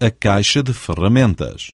a caixa de ferramentas.